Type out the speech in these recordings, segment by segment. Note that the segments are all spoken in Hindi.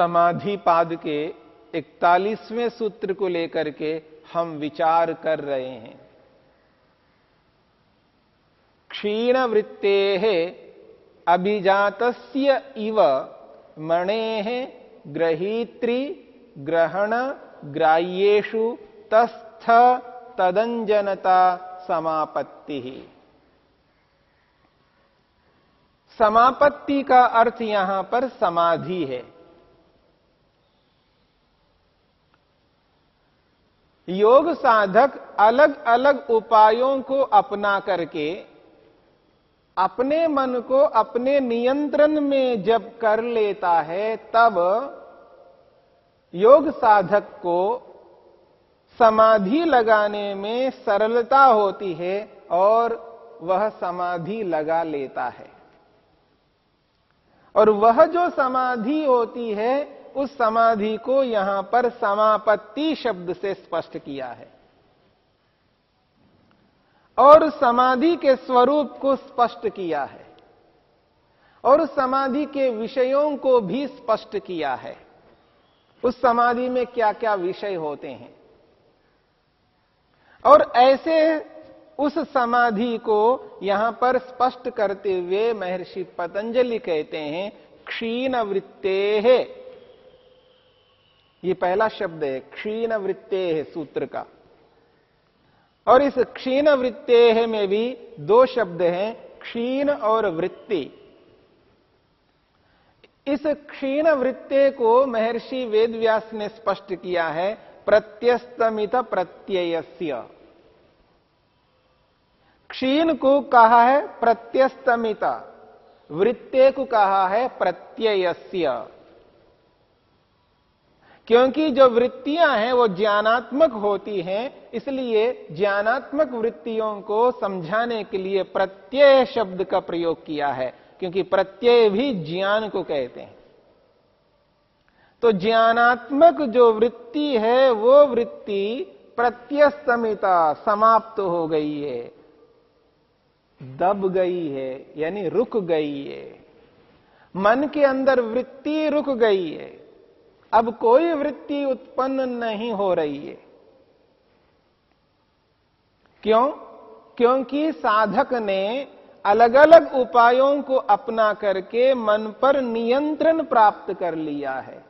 समाधि पाद के इकतालीसवें सूत्र को लेकर के हम विचार कर रहे हैं। क्षीण वृत्ते अभिजात इव मणे ग्रहीत्री ग्रहण ग्राह्यु तस्थ तदंजनता समापत्ति। समापत्ति का अर्थ यहाँ पर समाधि है। योग साधक अलग अलग उपायों को अपना करके, अपने मन को अपने नियंत्रण में जब कर लेता है, तब योग साधक को समाधि लगाने में सरलता होती है और वह समाधि लगा लेता है। और वह जो समाधि होती है उस समाधि को यहाँ पर समापत्ति शब्द से स्पष्ट किया है। और समाधि के स्वरूप को स्पष्ट किया है। और उस समाधि के विषयों को भी स्पष्ट किया है। उस समाधि में क्या क्या विषय होते हैं? और ऐसे उस समाधि को यहाँ पर स्पष्ट करते हुए महर्षि पतंजलि कहते हैं क्षीण वृत्ते है ये पहला शब्द है क्षीण वृत्ते है सूत्र का। और इस क्षीण वृत्ते में भी दो शब्द हैं, क्षीण और वृत्ति। इस क्षीण वृत्ते को महर्षि वेदव्यास ने स्पष्ट किया है, प्रत्यस्तमित प्रत्ययस्य। क्षीण को कहा है प्रत्यस्तमित, वृत्ते को कहा है प्रत्ययस्य। क्योंकि जो वृत्तियाँ हैं, वो ज्ञानात्मक होती हैं, इसलिए ज्ञानात्मक वृत्तियों को समझाने के लिए प्रत्यय शब्द का प्रयोग किया है, क्योंकि प्रत्यय भी ज्ञान को कहते हैं। तो ज्ञानात्मक जो वृत्ति है, वो वृत्ति प्रत्यस्तमिता समाप्त हो गई है, दब गई है, यानी रुक गई है। मन के अंदर वृत्ति रुक गई है। अब कोई वृत्ति उत्पन्न नहीं हो रही है। क्यों? क्योंकि साधक ने अलग अलग उपायों को अपना करके मन पर नियंत्रण प्राप्त कर लिया है।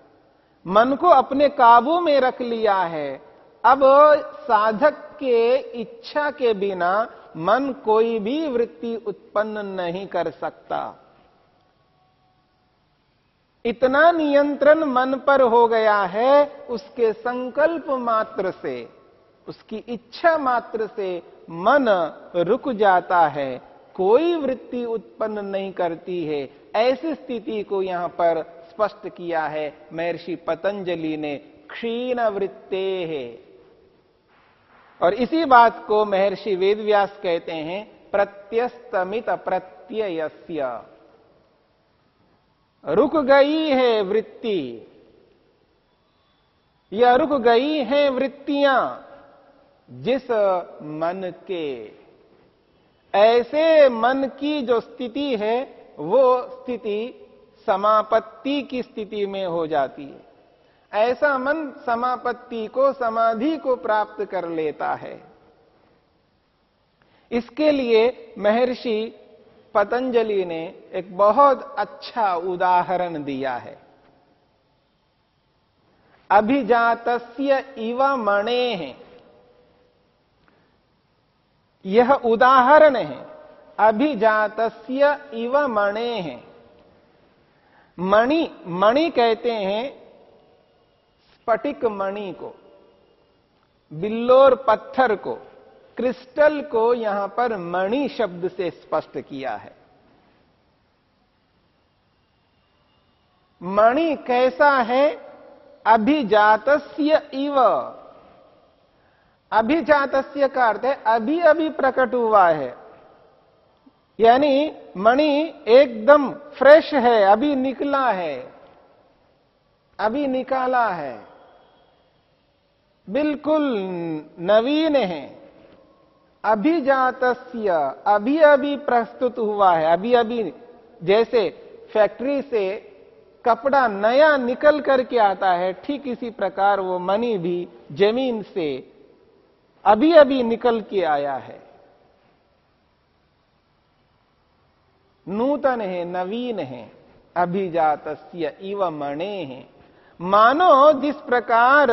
मन को अपने काबू में रख लिया है। अब साधक के इच्छा के बिना मन कोई भी वृत्ति उत्पन्न नहीं कर सकता। इतना नियंत्रण मन पर हो गया है उसके संकल्प मात्र से, उसकी इच्छा मात्र से मन रुक जाता है, कोई वृत्ति उत्पन्न नहीं करती है। ऐसी स्थिति को यहाँ पर स्पष्ट किया है, महर्षि पतंजलि ने, क्षीण वृत्ते है। और इसी बात को महर्षि वेदव्यास कहते हैं, प्रत्यस्तमित प्रत्ययस्य। रुक गई है वृत्ति। या रुक गई है वृत्तियाँ जिस मन के। ऐसे मन की जो स्थिति है, वो स्थिति समापत्ति की स्थिति में हो जाती है। ऐसा मन समापत्ति को, समाधि को प्राप्त कर लेता है। इसके लिए महर्षि पतंजलि ने एक बहुत अच्छा उदाहरण दिया है। अभिजातस्य इव मणे। है यह उदाहरण है। अभिजातस्य इव मणे। है मणि मणि कहते हैं स्फटिक मणि को, बिल्लोर पत्थर को। क्रिस्टल को यहाँ पर मणि शब्द से स्पष्ट किया है। मणि कैसा है? अभिजातस्य इव। अभिजातस्य का अर्थ है, अभी अभी प्रकट हुआ है। यानी मणि एकदम फ्रेश है, अभी निकला है। अभी निकाला है। बिल्कुल नवीन है। अभिजातस्य, अभी अभी प्रस्तुत हुआ है, अभी अभी जैसे फैक्ट्री से कपड़ा नया निकल करके आता है, ठीक इसी प्रकार वो मनी भी ज़मीन से अभी अभी निकल के आया है। नूतन है, नवीन है अभिजात इव मणे है। मानो जिस प्रकार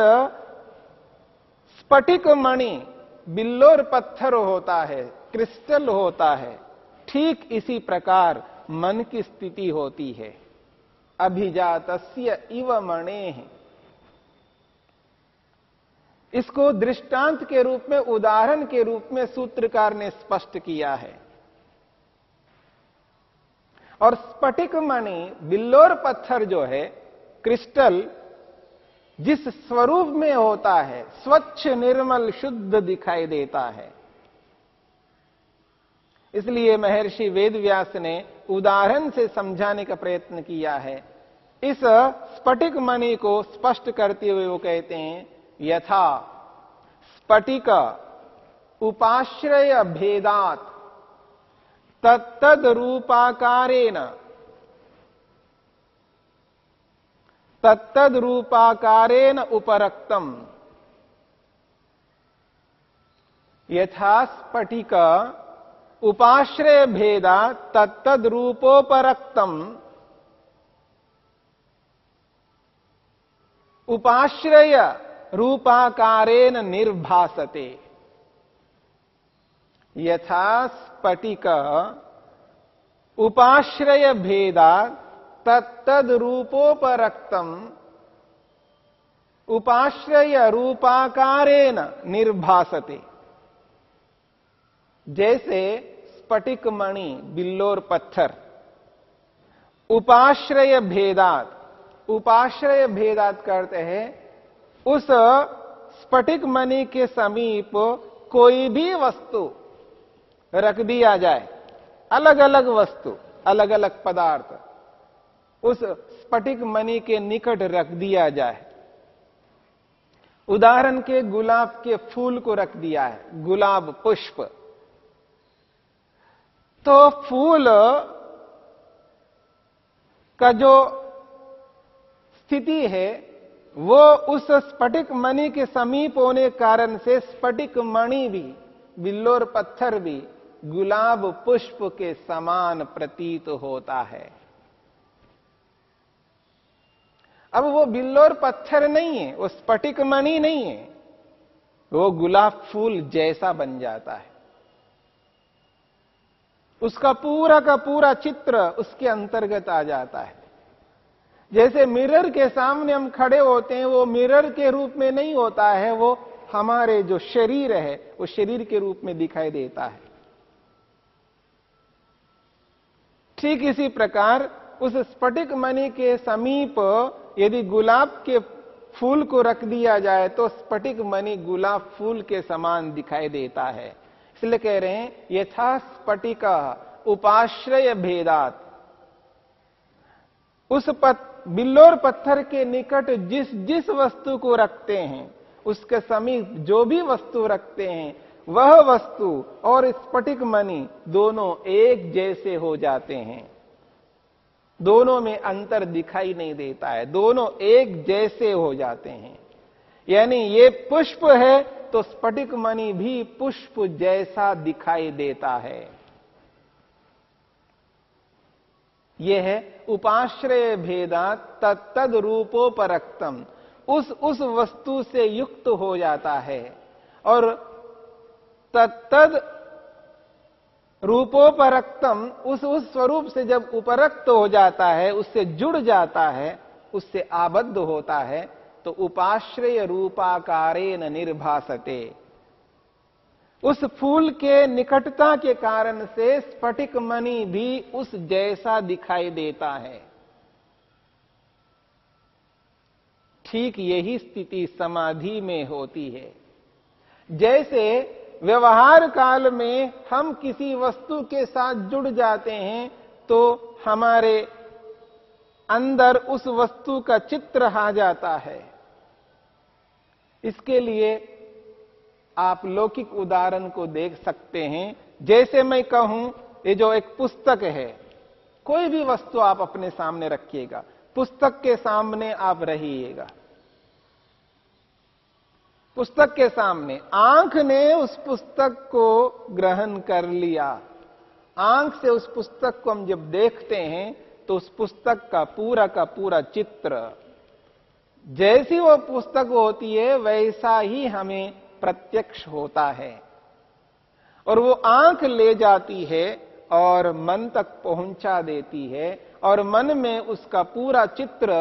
स्फटिक मणि बिल्लोर पत्थर होता है, क्रिस्टल होता है, ठीक इसी प्रकार मन की स्थिति होती है। अभिजात इव मणे। इसको दृष्टांत के रूप में, उदाहरण के रूप में सूत्रकार ने स्पष्ट किया है। और स्फटिक मणि, बिल्लोर पत्थर जो है, क्रिस्टल जिस स्वरूप में होता है, स्वच्छ, निर्मल, शुद्ध दिखाई देता है। इसलिए महर्षि वेदव्यास ने उदाहरण से समझाने का प्रयत्न किया है। इस स्फटिक मणि को स्पष्ट करते हुए वो कहते हैं, यथा स्फटिक उपाश्रय भेदात तत्तद रूपाकारेण तत्तद रूपाकारेण उपरक्तम। यथा स्फटिक उपाश्रय भेदा तत्तद रूपोपरक्तम उपाश्रय रूपाकारेण निर्भासते। यथा स्फटिक उपाश्रय भेदा तत्तद रूपोपरक्तम उपाश्रय रूपाकारेण निर्भासते। जैसे स्फटिक मणि बिल्लोर पत्थर। उपाश्रय भेदात उपाश्रय भेदात करते हैं, उस स्फटिक मणि के समीप कोई भी वस्तु रख दिया जाए। अलग अलग वस्तु अलग अलग पदार्थ। उस स्फटिक मणि के निकट रख दिया जाए। उदाहरण के गुलाब के फूल को रख दिया है, गुलाब पुष्प। तो फूल का जो स्थिति है, वो उस स्फटिक मणि के समीप होने कारण से स्फटिक मणि भी बिल्लोर पत्थर भी गुलाब पुष्प के समान प्रतीत होता है। अब वो बिल्लोर पत्थर नहीं है, वो स्फटिक मणि नहीं है। वो गुलाब फूल जैसा बन जाता है। उसका पूरा का पूरा चित्र उसके अंतर्गत आ जाता है। जैसे मिरर के सामने हम खड़े होते हैं, वो मिरर के रूप में नहीं होता है, वो हमारे जो शरीर है, वो शरीर के रूप में दिखाई देता है। ठीक इसी प्रकार, उस स्फटिक मणि के समीप यदि गुलाब के फूल को रख दिया जाए तो स्फटिक मणि गुलाब फूल के समान दिखाई देता है। इसलिए कह रहे हैं यथा स्फटिक उपाश्रय भेदात। उस पत, बिल्लोर पत्थर के निकट जिस जिस वस्तु को रखते हैं उसके समीप जो भी वस्तु रखते हैं वह वस्तु और स्फटिक मणि दोनों एक जैसे हो जाते हैं। दोनों में अंतर दिखाई नहीं देता है। दोनों एक जैसे हो जाते हैं। यानी ये पुष्प है तो स्फटिक मणि भी पुष्प जैसा दिखाई देता है। यह है उपाश्रय भेदा तत्तद रूपोपरक्तम। उस उस वस्तु से युक्त हो जाता है। और तत्तद रूपोपरक्तम, उस उस स्वरूप से जब उपरक्त हो जाता है, उससे जुड़ जाता है, उससे आबद्ध होता है तो उपाश्रय रूपाकारे न निर्भासते। उस फूल के निकटता के कारण से स्फटिक मणि भी उस जैसा दिखाई देता है। ठीक यही स्थिति समाधि में होती है। जैसे व्यवहार काल में हम किसी वस्तु के साथ जुड़ जाते हैं तो हमारे अंदर उस वस्तु का चित्र आ जाता है। इसके लिए आप लौकिक उदाहरण को देख सकते हैं। जैसे मैं कहूँ, ये जो एक पुस्तक है, कोई भी वस्तु आप अपने सामने रखिएगा। पुस्तक के सामने आप रहिएगा। पुस्तक के सामने। आँख ने उस पुस्तक को ग्रहण कर लिया। आँख से उस पुस्तक को हम जब देखते हैं तो उस पुस्तक का पूरा का पूरा चित्र, जैसी वो पुस्तक होती है, वैसा ही हमें प्रत्यक्ष होता है। और वो आँख ले जाती है और मन तक पहुँचा देती है और मन में उसका पूरा चित्र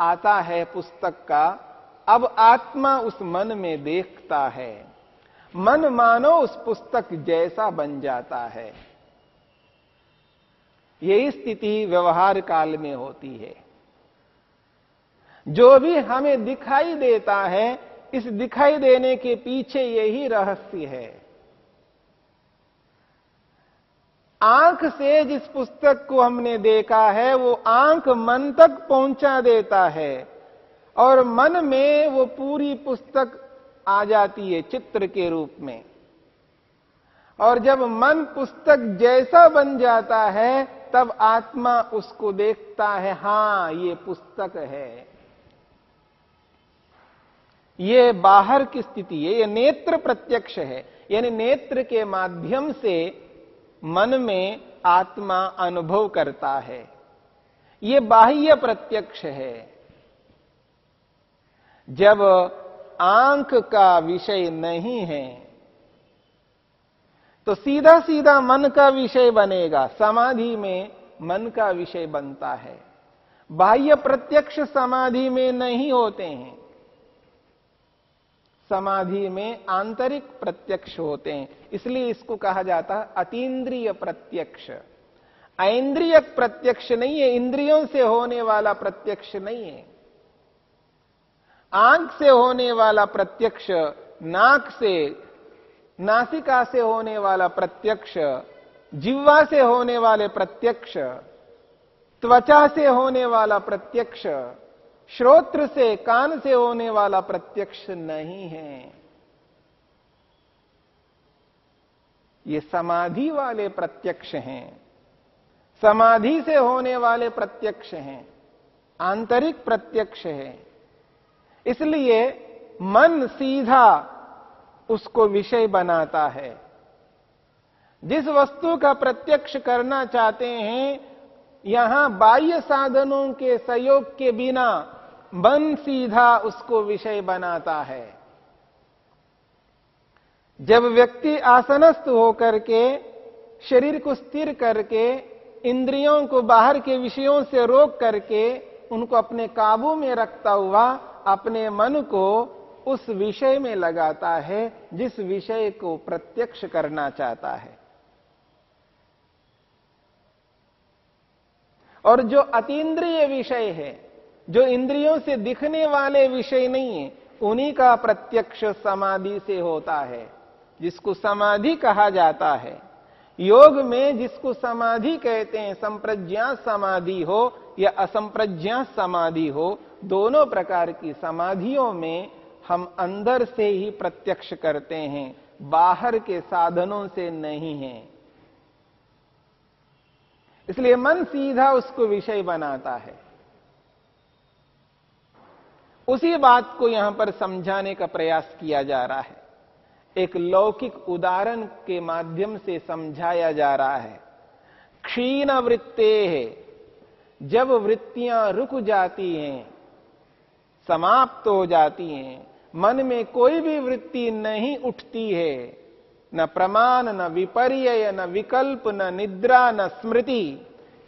आता है पुस्तक का अब आत्मा उस मन में देखता है। मन मानो उस पुस्तक जैसा बन जाता है। यही स्थिति व्यवहार काल में होती है। जो भी हमें दिखाई देता है, इस दिखाई देने के पीछे यही रहस्य है। आँख से जिस पुस्तक को हमने देखा है, वो आँख मन तक पहुँचा देता है। और मन में वो पूरी पुस्तक आ जाती है चित्र के रूप में। और जब मन पुस्तक जैसा बन जाता है, तब आत्मा उसको देखता है, हाँ, ये पुस्तक है। ये बाहर की स्थिति है, ये नेत्र प्रत्यक्ष है। यानी नेत्र के माध्यम से मन में आत्मा अनुभव करता है। ये बाह्य प्रत्यक्ष है। जब आँख का विषय नहीं है तो सीधा सीधा मन का विषय बनेगा। समाधि में मन का विषय बनता है। बाह्य प्रत्यक्ष समाधि में नहीं होते हैं। समाधि में आंतरिक प्रत्यक्ष होते हैं। इसलिए इसको कहा जाता है अतीन्द्रिय प्रत्यक्ष। ऐन्द्रिय प्रत्यक्ष नहीं है, इंद्रियों से होने वाला प्रत्यक्ष नहीं है। आँख से होने वाला प्रत्यक्ष, नाक से, नासिका से होने वाला प्रत्यक्ष, जिह्वा से होने वाले प्रत्यक्ष, त्वचा से होने वाला प्रत्यक्ष, श्रोत्र से, कान से होने वाला प्रत्यक्ष नहीं है। ये समाधि वाले प्रत्यक्ष हैं। समाधि से होने वाले प्रत्यक्ष हैं। आंतरिक प्रत्यक्ष है। इसलिए मन सीधा उसको विषय बनाता है। जिस वस्तु का प्रत्यक्ष करना चाहते हैं, यहाँ बाह्य साधनों के सहयोग के बिना मन सीधा उसको विषय बनाता है। जब व्यक्ति आसनस्थ होकर के, शरीर को स्थिर करके, इंद्रियों को बाहर के विषयों से रोक करके उनको अपने काबू में रखता हुआ अपने मन को उस विषय में लगाता है, जिस विषय को प्रत्यक्ष करना चाहता है। और जो अतीन्द्रिय विषय है, जो इंद्रियों से दिखने वाले विषय नहीं है, उन्हीं का प्रत्यक्ष समाधि से होता है, जिसको समाधि कहा जाता है। योग में जिसको समाधि कहते हैं, संप्रज्ञा समाधि हो या असंप्रज्ञा समाधि हो, दोनों प्रकार की समाधियों में हम अंदर से ही प्रत्यक्ष करते हैं, बाहर के साधनों से नहीं है। इसलिए मन सीधा उसको विषय बनाता है। उसी बात को यहाँ पर समझाने का प्रयास किया जा रहा है। एक लौकिक उदाहरण के माध्यम से समझाया जा रहा है। क्षीण वृत्ते है। जब वृत्तियाँ रुक जाती हैं, समाप्त तो हो जाती हैं, मन में कोई भी वृत्ति नहीं उठती है। न प्रमाण, न विपर्य न विकल्प, न निद्रा, न स्मृति,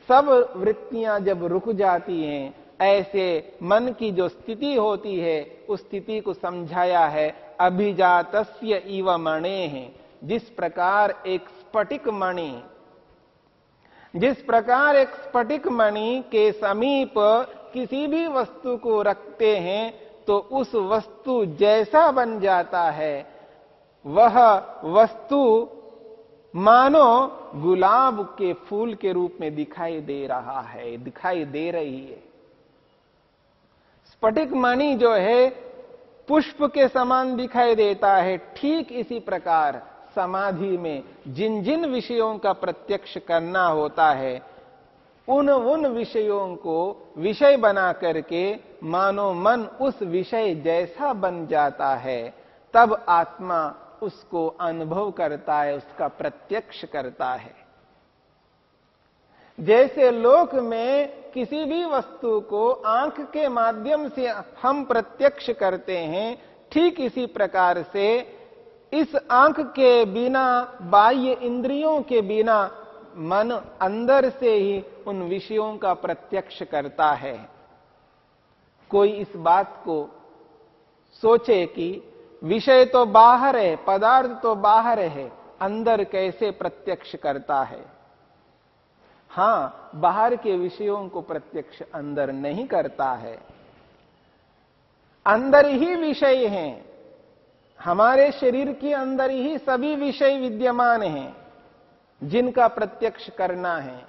सब वृत्तियाँ जब रुक जाती हैं ऐसे मन की जो स्थिति होती है, उस स्थिति को समझाया है, अभिजातस्य इव मणे। है जिस प्रकार एक स्फटिक मणि, जिस प्रकार एक स्फटिक मणि के समीप किसी भी वस्तु को रखते हैं तो उस वस्तु जैसा बन जाता है। वह वस्तु मानो गुलाब के फूल के रूप में दिखाई दे रहा है, दिखाई दे रही है। स्फटिक मणि जो है, पुष्प के समान दिखाई देता है। ठीक इसी प्रकार समाधि में जिन जिन विषयों का प्रत्यक्ष करना होता है, उन उन विषयों को विषय बना करके मानो मन उस विषय जैसा बन जाता है, तब आत्मा उसको अनुभव करता है, उसका प्रत्यक्ष करता है। जैसे लोक में किसी भी वस्तु को आँख के माध्यम से हम प्रत्यक्ष करते हैं, ठीक इसी प्रकार से इस आँख के बिना, बाह्य इंद्रियों के बिना मन अंदर से ही उन विषयों का प्रत्यक्ष करता है। कोई इस बात को सोचे कि विषय तो बाहर है, पदार्थ तो बाहर है, अंदर कैसे प्रत्यक्ष करता है? हाँ, बाहर के विषयों को प्रत्यक्ष अंदर नहीं करता है। अंदर ही विषय हैं। हमारे शरीर के अंदर ही सभी विषय विद्यमान हैं, जिनका प्रत्यक्ष करना है।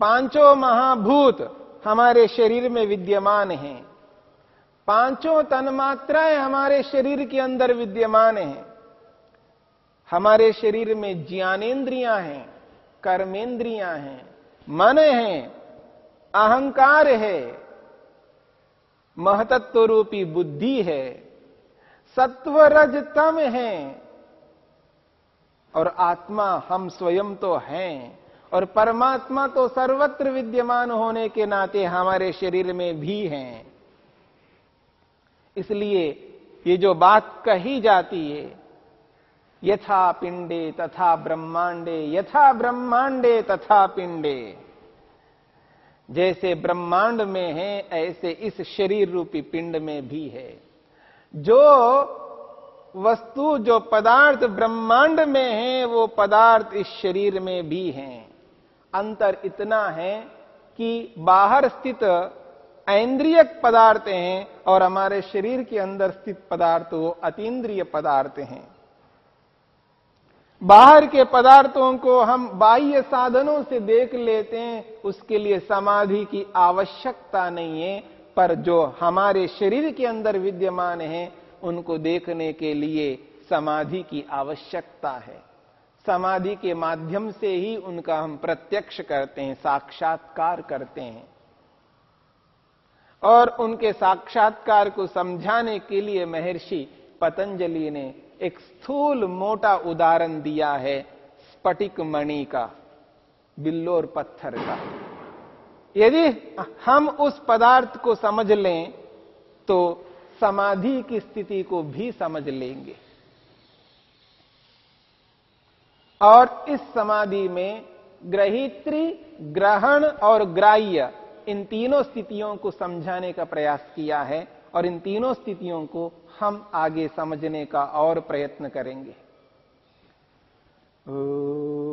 पाँचों महाभूत हमारे शरीर में विद्यमान हैं। पाँचों तन्मात्राएँ हमारे शरीर के अंदर विद्यमान हैं। हमारे शरीर में ज्ञानेन्द्रियाँ हैं। कर्मेंद्रियाँ हैं, मन है, अहंकार है महतत्व रूपी बुद्धि है सत्व रज तम है, और आत्मा हम स्वयं तो हैं, और परमात्मा तो सर्वत्र विद्यमान होने के नाते हमारे शरीर में भी हैं। इसलिए ये जो बात कही जाती है यथा पिंडे तथा ब्रह्मांडे, यथा ब्रह्मांडे तथा पिंडे। जैसे ब्रह्मांड में है, ऐसे इस शरीर रूपी पिंड में भी है। जो वस्तु, जो पदार्थ ब्रह्मांड में है, वो पदार्थ इस शरीर में भी हैं। अंतर इतना है कि बाहर स्थित ऐन्द्रिय पदार्थ हैं और हमारे शरीर के अंदर स्थित पदार्थ, वो अतीन्द्रिय पदार्थ हैं। बाहर के पदार्थों को हम बाह्य साधनों से देख लेते हैं, उसके लिए समाधि की आवश्यकता नहीं है, पर जो हमारे शरीर के अंदर विद्यमान है, उनको देखने के लिए समाधि की आवश्यकता है। समाधि के माध्यम से ही उनका हम प्रत्यक्ष करते हैं, साक्षात्कार करते हैं। और उनके साक्षात्कार को समझाने के लिए महर्षि पतंजलि ने एक स्थूल मोटा उदाहरण दिया है स्फटिक मणि का, बिल्लोर पत्थर का। यदि हम उस पदार्थ को समझ लें तो समाधि की स्थिति को भी समझ लेंगे। और इस समाधि में ग्रहित्री, ग्रहण और ग्राह्य, इन तीनों स्थितियों को समझाने का प्रयास किया है, और इन तीनों स्थितियों को हम आगे समझने का और प्रयत्न करेंगे। शांति